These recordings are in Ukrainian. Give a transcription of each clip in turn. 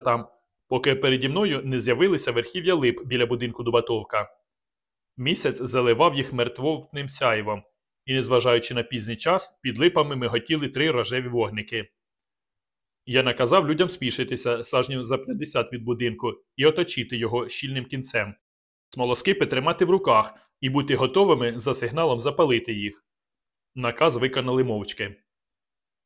там, поки переді мною не з'явилися верхів'я лип біля будинку Дубатовка. Місяць заливав їх мертвовним сяйвом, і, незважаючи на пізній час, під липами миготіли три рожеві вогники. Я наказав людям спішитися сажнів за 50 від будинку і оточити його щільним кінцем, смолоскипи тримати в руках і бути готовими за сигналом запалити їх. Наказ виконали мовчки.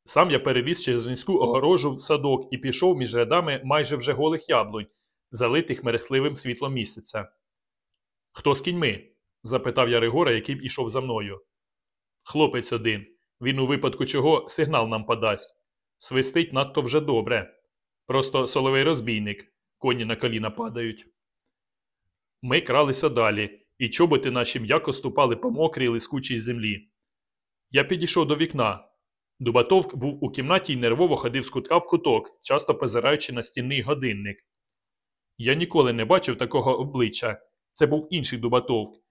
Сам я переліз через низьку огорожу в садок і пішов між рядами майже вже голих яблунь, залитих мерехтливим світлом місяця. Хто з кіньми? запитав я Ригора, який ішов за мною. Хлопець один. Він у випадку чого сигнал нам подасть. Свистить надто вже добре. Просто соловей розбійник, коні на коліна падають. Ми кралися далі, і чоботи наші м'яко ступали по мокрій лискучій землі. Я підійшов до вікна. Дубатовк був у кімнаті й нервово ходив з кутка в куток, часто позираючи на стінний годинник. Я ніколи не бачив такого обличчя. Це був інший Дубатовк.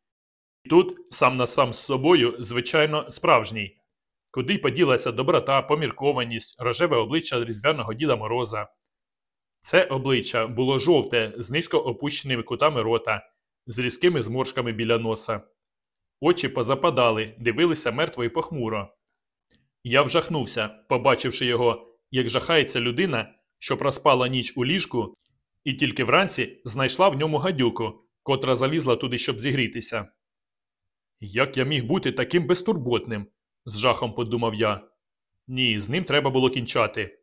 Тут, сам на сам з собою, звичайно, справжній. Куди поділася доброта, поміркованість, рожеве обличчя різдвяного Діда Мороза. Це обличчя було жовте, з низько опущеними кутами рота, з різкими зморшками біля носа. Очі позападали, дивилися мертво і похмуро. Я вжахнувся, побачивши його, як жахається людина, що проспала ніч у ліжку, і тільки вранці знайшла в ньому гадюку, котра залізла туди, щоб зігрітися. Як я міг бути таким безтурботним? з жахом подумав я. Ні, з ним треба було кінчати.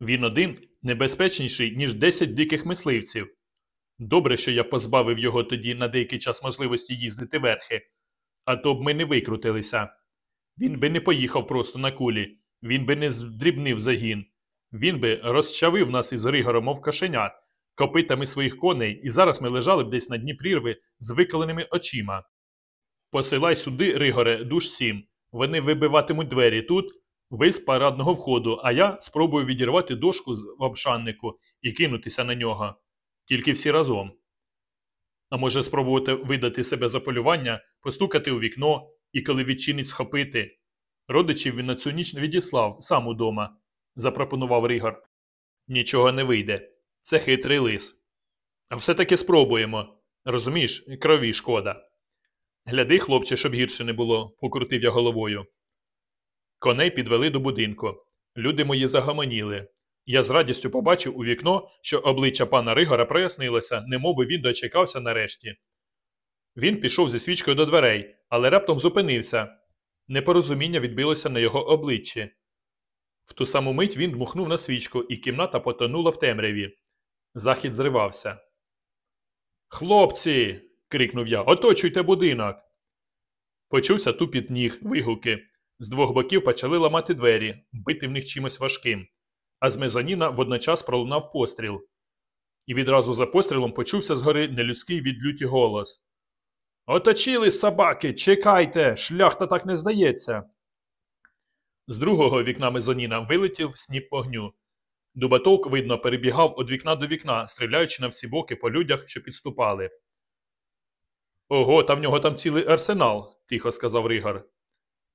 Він один небезпечніший, ніж десять диких мисливців. Добре, що я позбавив його тоді на деякий час можливості їздити верхи, а то б ми не викрутилися. Він би не поїхав просто на кулі, він би не здрібнив загін. Він би розчавив нас із Ригором, мов кошенят, копитами своїх коней, і зараз ми лежали б десь на дні прірви з виколеними очима. Посилай сюди, Ригоре, душ сім. Вони вибиватимуть двері тут, ви з парадного входу, а я спробую відірвати дошку з обшаннику і кинутися на нього. Тільки всі разом. А може спробувати видати себе за полювання, постукати у вікно і, коли відчинить схопити. Родичів він на цю ніч відіслав сам удома, запропонував Ригор. Нічого не вийде. Це хитрий лис. А все таки спробуємо. Розумієш, крові шкода. Гляди, хлопче, щоб гірше не було, покрутив я головою. Коней підвели до будинку. Люди мої загомоніли. Я з радістю побачив у вікно, що обличчя пана Ригора прояснилося, немовби він дочекався нарешті. Він пішов зі свічкою до дверей, але раптом зупинився. Непорозуміння відбилося на його обличчі. В ту саму мить він дмухнув на свічку, і кімната потонула в темряві. Захід зривався. Хлопці. крикнув я. Оточуйте будинок. Почувся тупіт ніг, вигуки. З двох боків почали ламати двері, бити в них чимось важким. А з мезоніна водночас пролунав постріл. І відразу за пострілом почувся згори нелюдський від люті голос. Оточили собаки, чекайте, шляхта так не здається. З другого вікна мезоніна вилетів сніп вогню. Дубатовк, видно, перебігав від вікна до вікна, стріляючи на всі боки по людях, що підступали. Ого, та в нього там цілий арсенал, тихо сказав Ригар.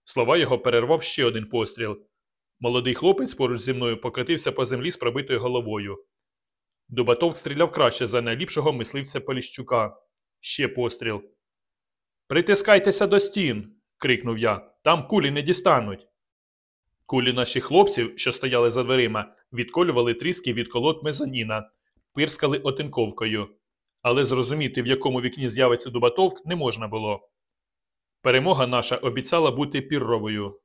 Слова його перервав ще один постріл. Молодий хлопець поруч зі мною покотився по землі з пробитою головою. Дубатовк стріляв краще за найліпшого мисливця Поліщука. Ще постріл. Притискайтеся до стін. крикнув я. Там кулі не дістануть. Кулі наших хлопців, що стояли за дверима, відколювали тріски від колод мезоніна, пирскали отинковкою. Але зрозуміти, в якому вікні з'явиться Дубатовк, не можна було. Перемога наша обіцяла бути пірровою.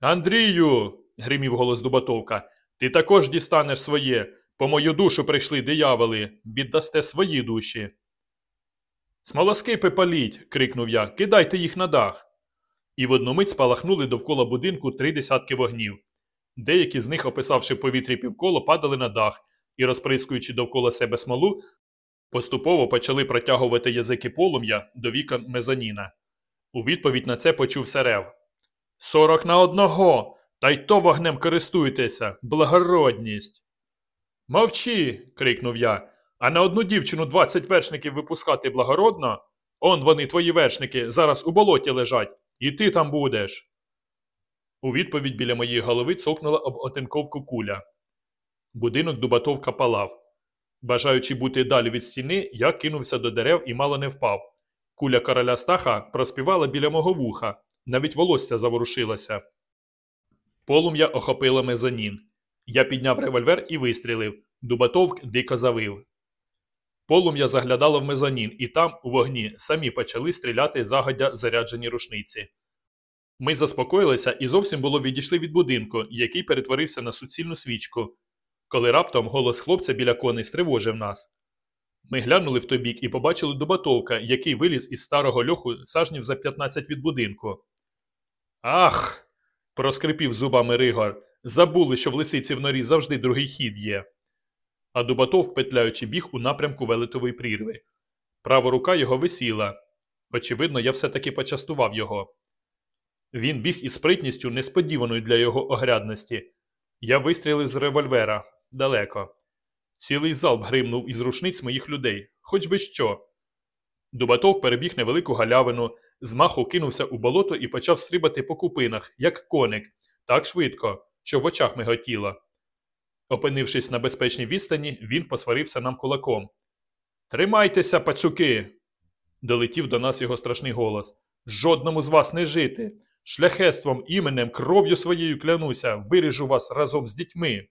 Андрію. гримів голос Дубатовка. Ти також дістанеш своє. По мою душу прийшли дияволи. Віддасте свої душі. Смолоскипи паліть. крикнув я. Кидайте їх на дах. І в одну мить спалахнули довкола будинку три десятки вогнів. Деякі з них, описавши повітрі півколо, падали на дах і, розприскуючи довкола себе смолу, поступово почали протягувати язики полум'я до вікон мезоніна. У відповідь на це почувся рев. Сорок на одного. Та й то вогнем користуйтеся, благородність. Мовчи. крикнув я. А на одну дівчину двадцять вершників випускати благородно? Он вони, твої вершники, зараз у болоті лежать, і ти там будеш. У відповідь біля моєї голови цокнула об отинковку куля. Будинок Дубатовка палав. Бажаючи бути далі від стіни, я кинувся до дерев і мало не впав. Куля короля Стаха проспівала біля мого вуха, навіть волосся заворушилося. Полум'я охопило мезонін. Я підняв револьвер і вистрілив. Дубатовк дико завив. Полум'я заглядало в мезонін, і там, у вогні, самі почали стріляти загодя заряджені рушниці. Ми заспокоїлися і зовсім було відійшли від будинку, який перетворився на суцільну свічку, коли раптом голос хлопця біля коней стривожив нас. Ми глянули в той бік і побачили Дубатовка, який виліз із старого льоху сажнів за 15 від будинку. Ах. проскрипів зубами Ригор. Забули, що в лисиці в норі завжди другий хід є. А Дубатовк, петляючи, біг у напрямку велетової прірви. Права рука його висіла. Очевидно, я все-таки почастував його. Він біг із спритністю, несподіваною для його огрядності. Я вистрілив з револьвера далеко. Цілий залп гримнув із рушниць моїх людей, хоч би що. Дубатов перебіг невелику галявину, з маху кинувся у болото і почав стрибати по купинах, як коник, так швидко, що в очах миготіло. Опинившись на безпечній відстані, він посварився нам кулаком. Тримайтеся, пацюки! долетів до нас його страшний голос. Жодному з вас не жити. Шляхетством, іменем, кров'ю своєю клянуся, виріжу вас разом з дітьми.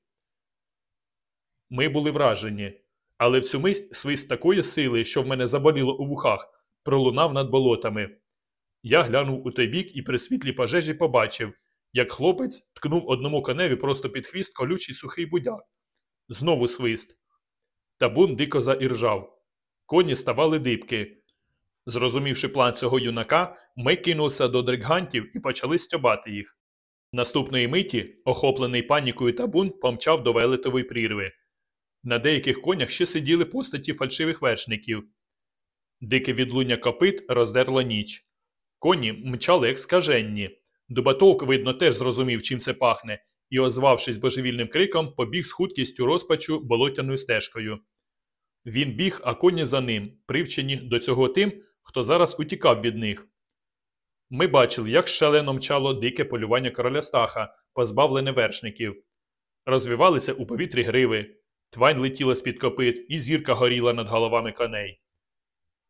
Ми були вражені, але в цю мить свист такої сили, що в мене заболіло у вухах, пролунав над болотами. Я глянув у той бік і при світлі пожежі побачив, як хлопець ткнув одному коневі просто під хвіст колючий сухий будяк. Знову свист. Табун дико заіржав. Коні ставали дибки. Зрозумівши план цього юнака, ми кинулися до дригантів і почали стьобати їх. Наступної миті, охоплений панікою табун, помчав до велетової прірви. На деяких конях ще сиділи постаті фальшивих вершників. Дике відлуння копит роздерло ніч. Коні мчали як скаженні. Дубатовк, видно, теж зрозумів, чим це пахне, і, озвавшись божевільним криком, побіг з хуткістю розпачу болотяною стежкою. Він біг, а коні за ним, привчені до цього тим, хто зараз утікав від них. Ми бачили, як шалено мчало дике полювання короля Стаха, позбавлене вершників. Розвивалися у повітрі гриви, твань летіла з-під копит, і зірка горіла над головами коней.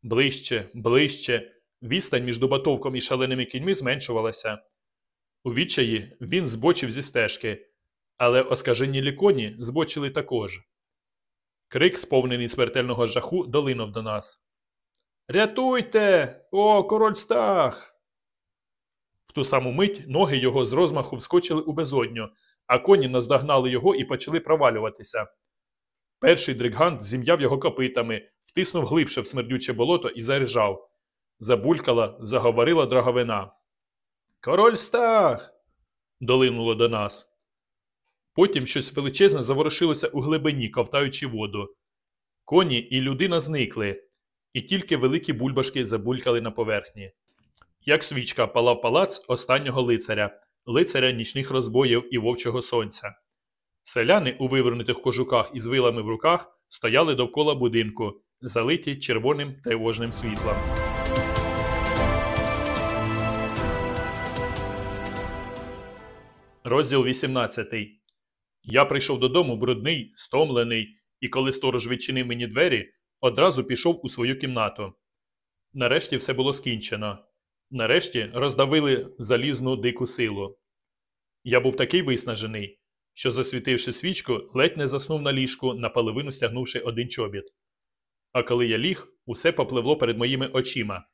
Ближче, ближче, відстань між Дубатовком і шаленими кіньми зменшувалася. У відчаї він збочив зі стежки, але оскажені коні збочили також. Крик, сповнений смертельного жаху, долинув до нас. Рятуйте! О, король стах! В ту саму мить ноги його з розмаху вскочили у безодню, а коні наздогнали його і почали провалюватися. Перший дригант зім'яв його копитами, втиснув глибше в смердюче болото і заржав. Забулькала, заговорила драговина. Король стах. долинуло до нас. Потім щось величезне заворушилося у глибині, ковтаючи воду. Коні і людина зникли, і тільки великі бульбашки забулькали на поверхні. Як свічка палав палац останнього лицаря, лицаря нічних розбоїв і вовчого сонця. Селяни у вивернутих кожуках із вилами в руках стояли довкола будинку, залиті червоним тривожним світлом. Розділ 18. Я прийшов додому брудний, стомлений, і коли сторож відчинив мені двері, одразу пішов у свою кімнату. Нарешті все було скінчено. Нарешті роздавили залізну дику силу. Я був такий виснажений, що, засвітивши свічку, ледь не заснув на ліжку, наполовину стягнувши один чобіт. А коли я ліг, усе попливло перед моїми очима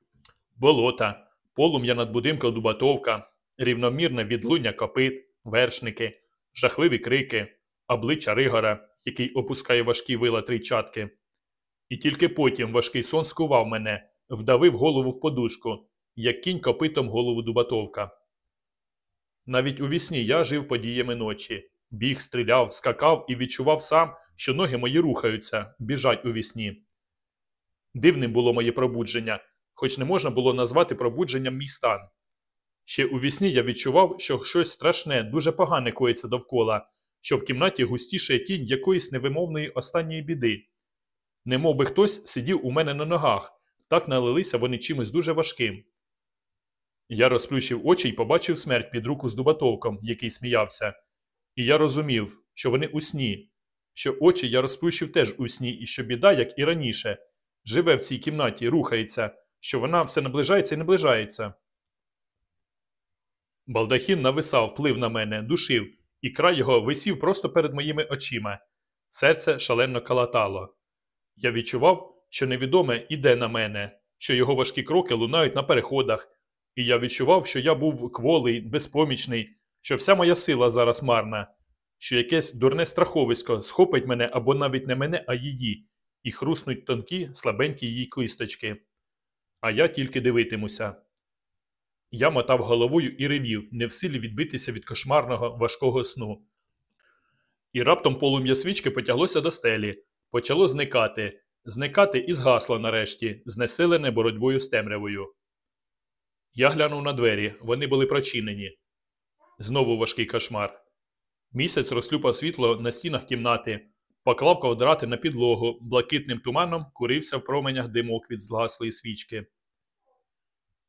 болота, полум'я над будинком Дубатовка, рівномірне відлуння копит, вершники, жахливі крики, обличчя Ригора, який опускає важкі вила трійчатки. І тільки потім важкий сон скував мене, вдавив голову в подушку, як кінь копитом голову Дубатовка. Навіть у вісні я жив подіями ночі, біг, стріляв, скакав і відчував сам, що ноги мої рухаються, біжать у вісні. Дивним було моє пробудження, хоч не можна було назвати пробудженням мій стан. Ще у вісні я відчував, що щось страшне, дуже погане коїться довкола, що в кімнаті густіше тінь якоїсь невимовної останньої біди. Немов би хтось сидів у мене на ногах, так налилися вони чимось дуже важким. Я розплющив очі і побачив смерть під руку з Дубатовком, який сміявся, і я розумів, що вони у сні, що очі я розплющив теж у сні, і що біда, як і раніше, живе в цій кімнаті, рухається, що вона все наближається і наближається. Балдахін нависав, плив на мене, душив, і край його висів просто перед моїми очима. Серце шалено калатало. Я відчував, що невідоме іде на мене, що його важкі кроки лунають на переходах, і я відчував, що я був кволий, безпомічний, що вся моя сила зараз марна, що якесь дурне страховисько схопить мене або навіть не мене, а її, і хруснуть тонкі, слабенькі її кисточки. А я тільки дивитимуся. Я мотав головою і ревів, не в силі відбитися від кошмарного важкого сну. І раптом полум'я свічки потяглося до стелі, почало зникати, зникати і згасло нарешті, знесилене боротьбою з темрявою. Я глянув на двері, вони були прочинені. Знову важкий кошмар. Місяць розслюпав світло на стінах кімнати, поклав ковдрати на підлогу, блакитним туманом курився в променях димок від згаслої свічки.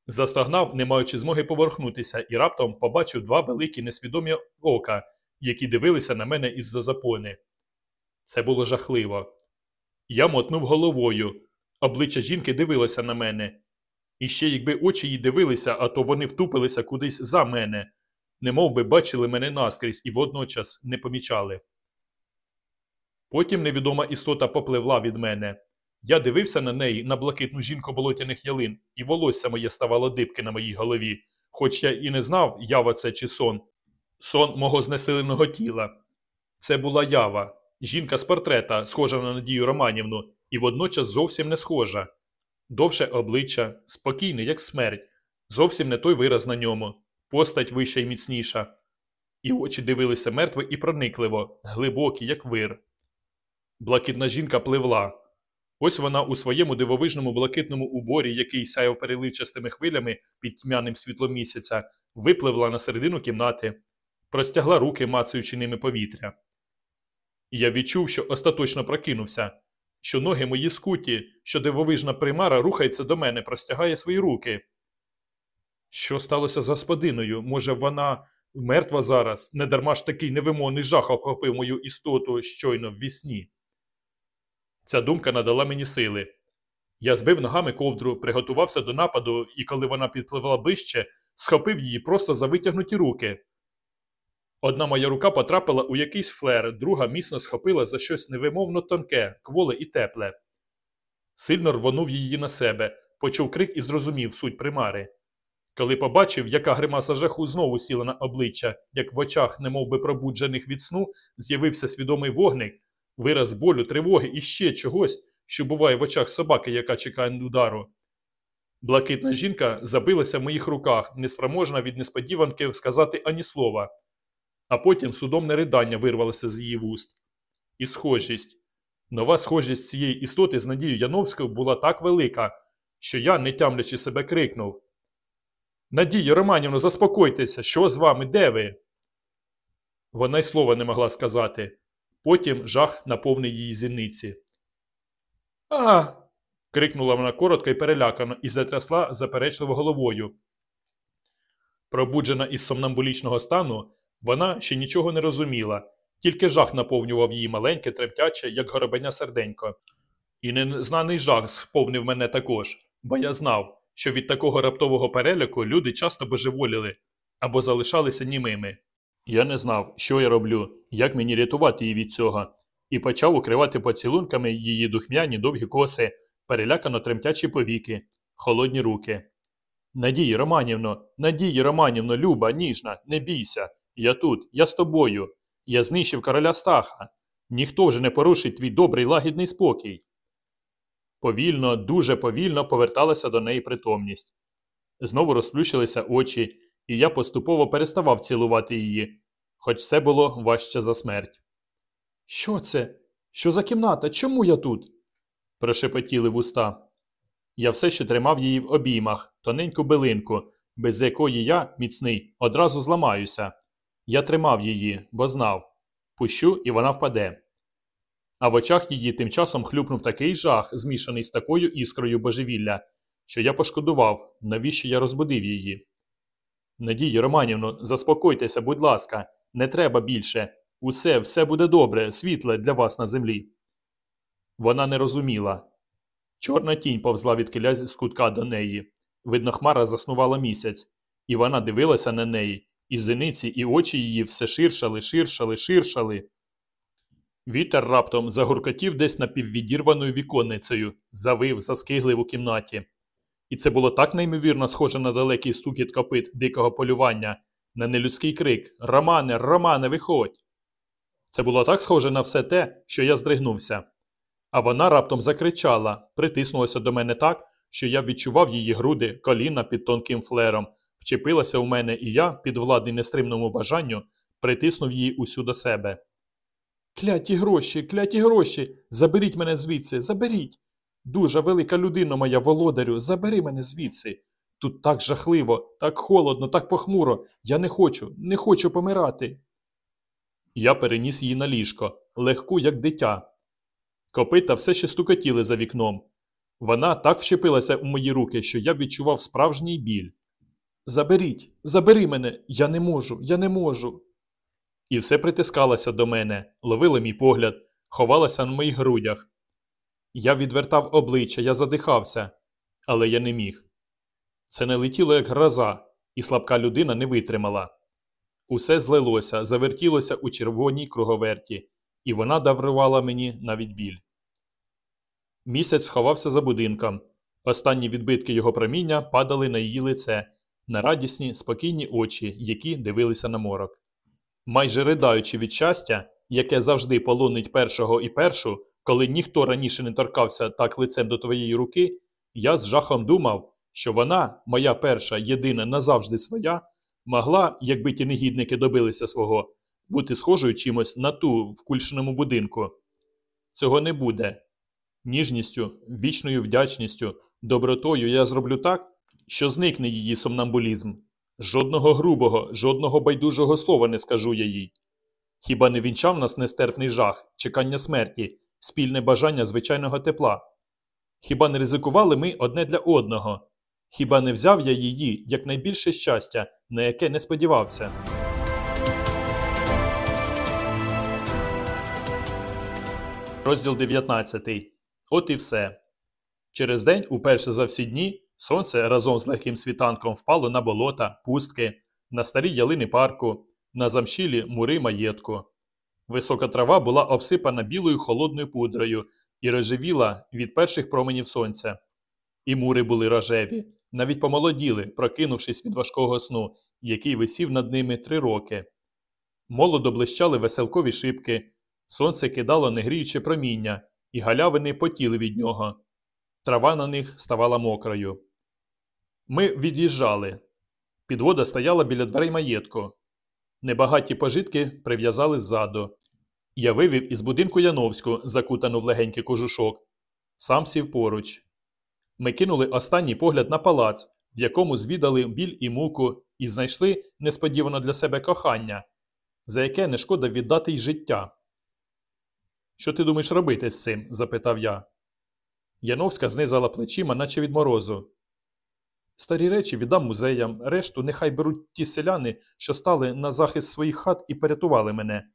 Застогнав, не маючи змоги поверхнутися, і раптом побачив два великі несвідомі ока, які дивилися на мене із-за запони. Це було жахливо. Я мотнув головою. Обличчя жінки дивилося на мене. І ще якби очі їй дивилися, а то вони втупилися кудись за мене, немов би бачили мене наскрізь і водночас не помічали. Потім невідома істота попливла від мене. Я дивився на неї, на блакитну жінку болотяних ялин, і волосся моє ставало дибки на моїй голові, хоч я і не знав, ява це чи сон. Сон мого знесиленого тіла. Це була ява, жінка з портрета, схожа на Надію Романівну, і водночас зовсім не схожа. Довше обличчя, спокійне, як смерть, зовсім не той вираз на ньому, постать вища й міцніша. І очі дивилися мертво і проникливо, глибокі, як вир. Блакитна жінка пливла. Ось вона у своєму дивовижному блакитному уборі, який сяяв переливчастими хвилями під тьмяним світлом місяця, випливла на середину кімнати, простягла руки, мацаючи ними повітря. Я відчув, що остаточно прокинувся, що ноги мої скуті, що дивовижна примара рухається до мене, простягає свої руки. Що сталося з господиною? Може, вона мертва зараз, недарма ж такий невимовний жах охопив мою істоту щойно в вісні. Ця думка надала мені сили. Я збив ногами ковдру, приготувався до нападу, і коли вона підпливла ближче, схопив її просто за витягнуті руки. Одна моя рука потрапила у якийсь флер, друга міцно схопила за щось невимовно тонке, кволе і тепле. Сильно рвонув її на себе, почув крик і зрозумів суть примари. Коли побачив, яка гримаса жаху знову сіла на обличчя, як в очах, немов би пробуджених від сну, з'явився свідомий вогник, вираз болю, тривоги і ще чогось, що буває в очах собаки, яка чекає удару. Блакитна жінка забилася в моїх руках, неспроможна від несподіванки сказати ані слова, а потім судомне ридання вирвалося з її вуст. І схожість. Нова схожість цієї істоти з Надією Яновською була так велика, що я, не тямлячи себе, крикнув Надія Романівно, заспокойтеся, що з вами, де ви? Вона й слова не могла сказати. Потім жах наповнив її зіниці. А. крикнула вона коротко і перелякано і затрясла заперечливо головою. Пробуджена із сомнамбулічного стану, вона ще нічого не розуміла, тільки жах наповнював її маленьке, трептяче, як горобеня серденько. І незнаний жах сповнив мене також, бо я знав, що від такого раптового переляку люди часто божеволіли або залишалися німими. Я не знав, що я роблю, як мені рятувати її від цього, і почав укривати поцілунками її духмяні довгі коси, перелякано тремтячі повіки, холодні руки. Надії Романівно, Надії Романівно, люба, ніжна, не бійся. Я тут, я з тобою. Я знищив короля Стаха. Ніхто вже не порушить твій добрий лагідний спокій. Повільно, дуже повільно поверталася до неї притомність. Знову розплющилися очі, і я поступово переставав цілувати її, хоч все було важче за смерть. Що це? Що за кімната? Чому я тут? прошепотіли вуста. Я все ще тримав її в обіймах, тоненьку билинку, без якої я, міцний, одразу зламаюся. Я тримав її, бо знав пущу, і вона впаде. А в очах її тим часом хлюпнув такий жах, змішаний з такою іскрою божевілля, що я пошкодував, навіщо я розбудив її. Надії Романівно, заспокойтеся, будь ласка, не треба більше. Усе, все буде добре, світле для вас на землі. Вона не розуміла. Чорна тінь повзла від киля з кутка до неї. Видно, хмара заснувала місяць, і вона дивилася на неї, і зениці, і очі її все ширшали, ширшали, ширшали. Вітер раптом загуркотів десь напіввідірваною віконницею, завив, заскиглив у кімнаті. І це було так неймовірно схоже на далекий стукіт копит дикого полювання, на нелюдський крик Романе, Романе, виходь! Це було так схоже на все те, що я здригнувся. А вона раптом закричала, притиснулася до мене так, що я відчував її груди, коліна під тонким флером, вчепилася у мене, і я, під владний нестримному бажанню, притиснув її усю до себе. Кляті гроші, кляті гроші, заберіть мене звідси, заберіть. Дуже велика людина моя, володарю, забери мене звідси. Тут так жахливо, так холодно, так похмуро. Я не хочу, не хочу помирати. Я переніс її на ліжко, легку, як дитя. Копита все ще стукотіли за вікном. Вона так вчепилася у мої руки, що я відчував справжній біль. Заберіть, забери мене, я не можу, я не можу. І все притискалося до мене, ловила мій погляд, ховалася на моїх грудях. Я відвертав обличчя, я задихався, але я не міг. Це не летіло, як гроза, і слабка людина не витримала. Усе злилося, завертілося у червоній круговерті, і вона дарувала мені навіть біль. Місяць сховався за будинком. Останні відбитки його проміння падали на її лице, на радісні, спокійні очі, які дивилися на морок. Майже ридаючи від щастя, яке завжди полонить першого і першу, коли ніхто раніше не торкався так лицем до твоєї руки, я з жахом думав, що вона, моя перша, єдина назавжди своя, могла, якби ті негідники добилися свого, бути схожою чимось на ту в кульшиному будинку. Цього не буде. Ніжністю, вічною вдячністю, добротою я зроблю так, що зникне її сомнамбулізм. Жодного грубого, жодного байдужого слова не скажу я їй. Хіба не вінчав нас нестерпний жах, чекання смерті, спільне бажання звичайного тепла? Хіба не ризикували ми одне для одного? Хіба не взяв я її як найбільше щастя, на яке не сподівався? Розділ 19. От і все. Через день, уперше за всі дні, сонце разом з легким світанком впало на болота, пустки, на старі ялини парку, на замшілі мури маєтку. Висока трава була обсипана білою холодною пудрою і рожевіла від перших променів сонця. І мури були рожеві, навіть помолоділи, прокинувшись від важкого сну, який висів над ними три роки. Молодо блищали веселкові шибки, сонце кидало негріюче проміння, і галявини потіли від нього. Трава на них ставала мокрою. Ми від'їжджали. Підвода стояла біля дверей маєтку. Небагаті пожитки прив'язали ззаду. Я вивів із будинку Яновську, закутану в легенький кожушок. Сам сів поруч. Ми кинули останній погляд на палац, в якому звідали біль і муку, і знайшли несподівано для себе кохання, за яке не шкода віддати й життя. Що ти думаєш робити з цим? запитав я. Яновська знизала плечима, наче від морозу. Старі речі віддам музеям, решту нехай беруть ті селяни, що стали на захист своїх хат і порятували мене.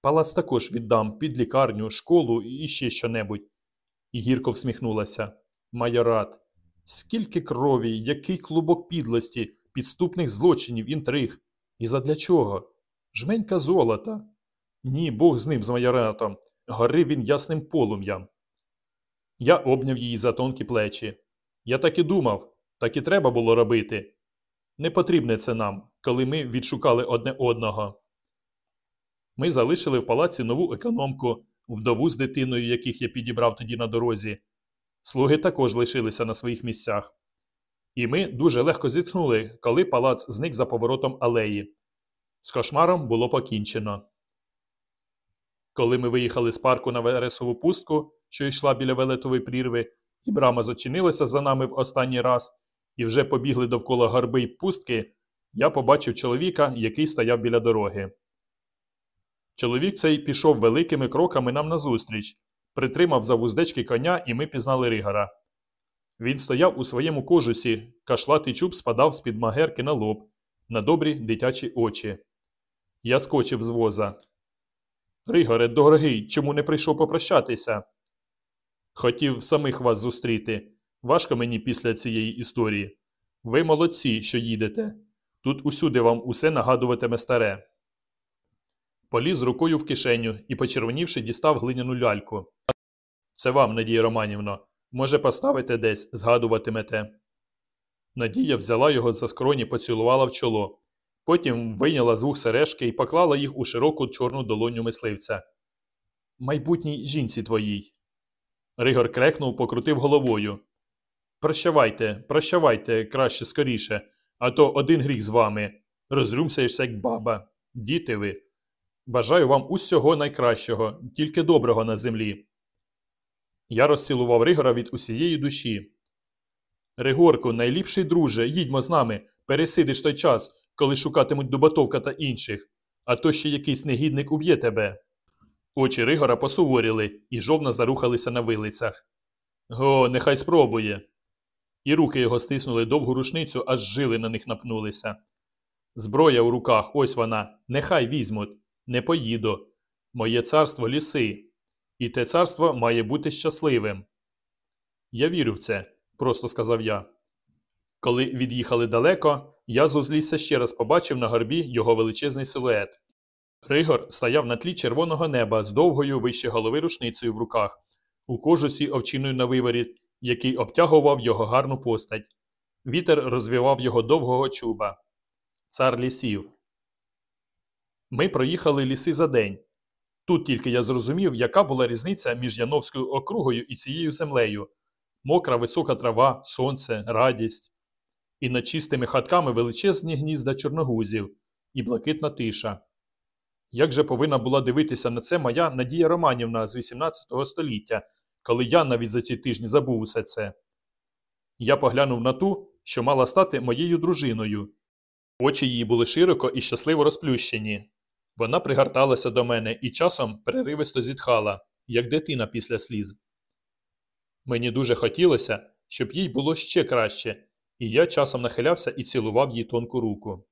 Палац також віддам під лікарню, школу і ще що-небудь. І гірко всміхнулася. Майорат. Скільки крові, який клубок підлості, підступних злочинів, інтриг. І задля чого? Жменька золота. Ні, Бог з ним, з майоратом. Горив він ясним полум'ям. Я обняв її за тонкі плечі. Я так і думав, так і треба було робити. Не потрібне це нам, коли ми відшукали одне одного. Ми залишили в палаці нову економку, вдову з дитиною, яких я підібрав тоді на дорозі. Слуги також лишилися на своїх місцях. І ми дуже легко зітхнули, коли палац зник за поворотом алеї. З кошмаром було покінчено. Коли ми виїхали з парку на Вересову пустку, що йшла біля велетової прірви, і брама зачинилася за нами в останній раз, і вже побігли довкола горби й пустки, я побачив чоловіка, який стояв біля дороги. Чоловік цей пішов великими кроками нам назустріч, притримав за вуздечки коня, і ми пізнали Ригора. Він стояв у своєму кожусі, кашлатий чуб спадав з під магерки на лоб, на добрі дитячі очі. Я скочив з воза. Ригоре, дорогий, чому не прийшов попрощатися? Хотів самих вас зустріти. Важко мені після цієї історії. Ви молодці, що їдете. Тут усюди вам усе нагадуватиме старе. Поліз рукою в кишеню і, почервонівши, дістав глиняну ляльку. Це вам, Надія Романівно. Може, поставите десь, згадуватимете. Надія взяла його за скроні, поцілувала в чоло. Потім вийняла з вух сережки і поклала їх у широку чорну долоню мисливця. Майбутній жінці твоїй. Ригор крекнув, покрутив головою. Прощавайте, прощавайте краще скоріше, а то один гріх з вами. Розрюмсаєшся, як баба. Діти ви. Бажаю вам усього найкращого, тільки доброго на землі. Я розцілував Ригора від усієї душі. Ригорку, найліпший друже, їдьмо з нами, пересидиш той час, коли шукатимуть Дубатовка та інших, а то ще якийсь негідник уб'є тебе. Очі Ригора посуворіли і жовна зарухалися на вилицях. Го, нехай спробує. І руки його стиснули довгу рушницю, аж жили на них напнулися. Зброя у руках, ось вона, нехай візьмуть, не поїду. Моє царство ліси, і те царство має бути щасливим. Я вірю в це, просто сказав я. Коли від'їхали далеко, я з узлісся ще раз побачив на горбі його величезний силует. Ригор стояв на тлі червоного неба з довгою вище голови рушницею в руках, у кожусі овчиною на виворі, який обтягував його гарну постать. Вітер розвівав його довгого чуба. Цар лісів. Ми проїхали ліси за день. Тут тільки я зрозумів, яка була різниця між Яновською округою і цією землею мокра висока трава, сонце, радість. І над чистими хатками величезні гнізда чорногузів і блакитна тиша. Як же повинна була дивитися на це моя Надія Романівна з 18 століття, коли я навіть за ці тижні забув усе це? Я поглянув на ту, що мала стати моєю дружиною. Очі її були широко і щасливо розплющені. Вона пригорталася до мене і часом переривисто зітхала, як дитина після сліз. Мені дуже хотілося, щоб їй було ще краще, і я часом нахилявся і цілував їй тонку руку.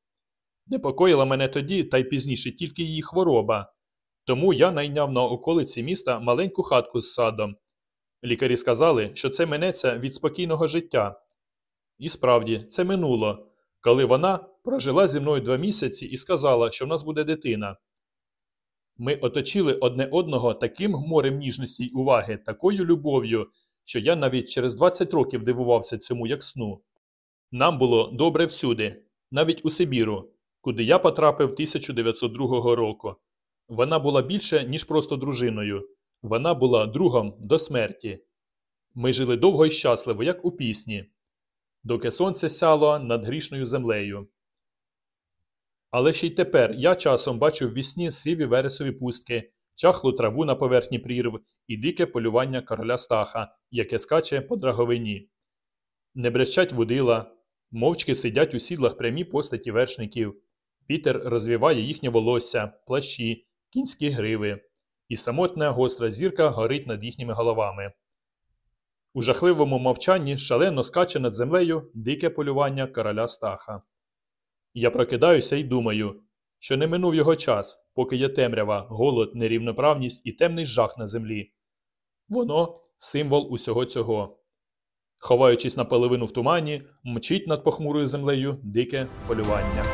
Непокоїла мене тоді, та й пізніше тільки її хвороба, тому я найняв на околиці міста маленьку хатку з садом. Лікарі сказали, що це минеться від спокійного життя. І справді, це минуло, коли вона прожила зі мною два місяці і сказала, що в нас буде дитина. Ми оточили одне одного таким морем ніжності й уваги, такою любов'ю, що я навіть через 20 років дивувався цьому як сну. Нам було добре всюди, навіть у Сибіру, куди я потрапив 1902 року. Вона була більше, ніж просто дружиною. Вона була другом до смерті. Ми жили довго і щасливо, як у пісні, доки сонце сяло над грішною землею. Але ще й тепер я часом бачу в вісні сиві вересові пустки, чахлу траву на поверхні прірв і дике полювання короля стаха, яке скаче по драговині. Не брещать водила, мовчки сидять у сідлах прямі постаті вершників. Вітер розвіває їхнє волосся, плащі, кінські гриви, і самотна гостра зірка горить над їхніми головами. У жахливому мовчанні шалено скаче над землею дике полювання короля стаха. Я прокидаюся і думаю, що не минув його час, поки є темрява, голод, нерівноправність і темний жах на землі. Воно символ усього цього. Ховаючись на половину в тумані, мчить над похмурою землею дике полювання.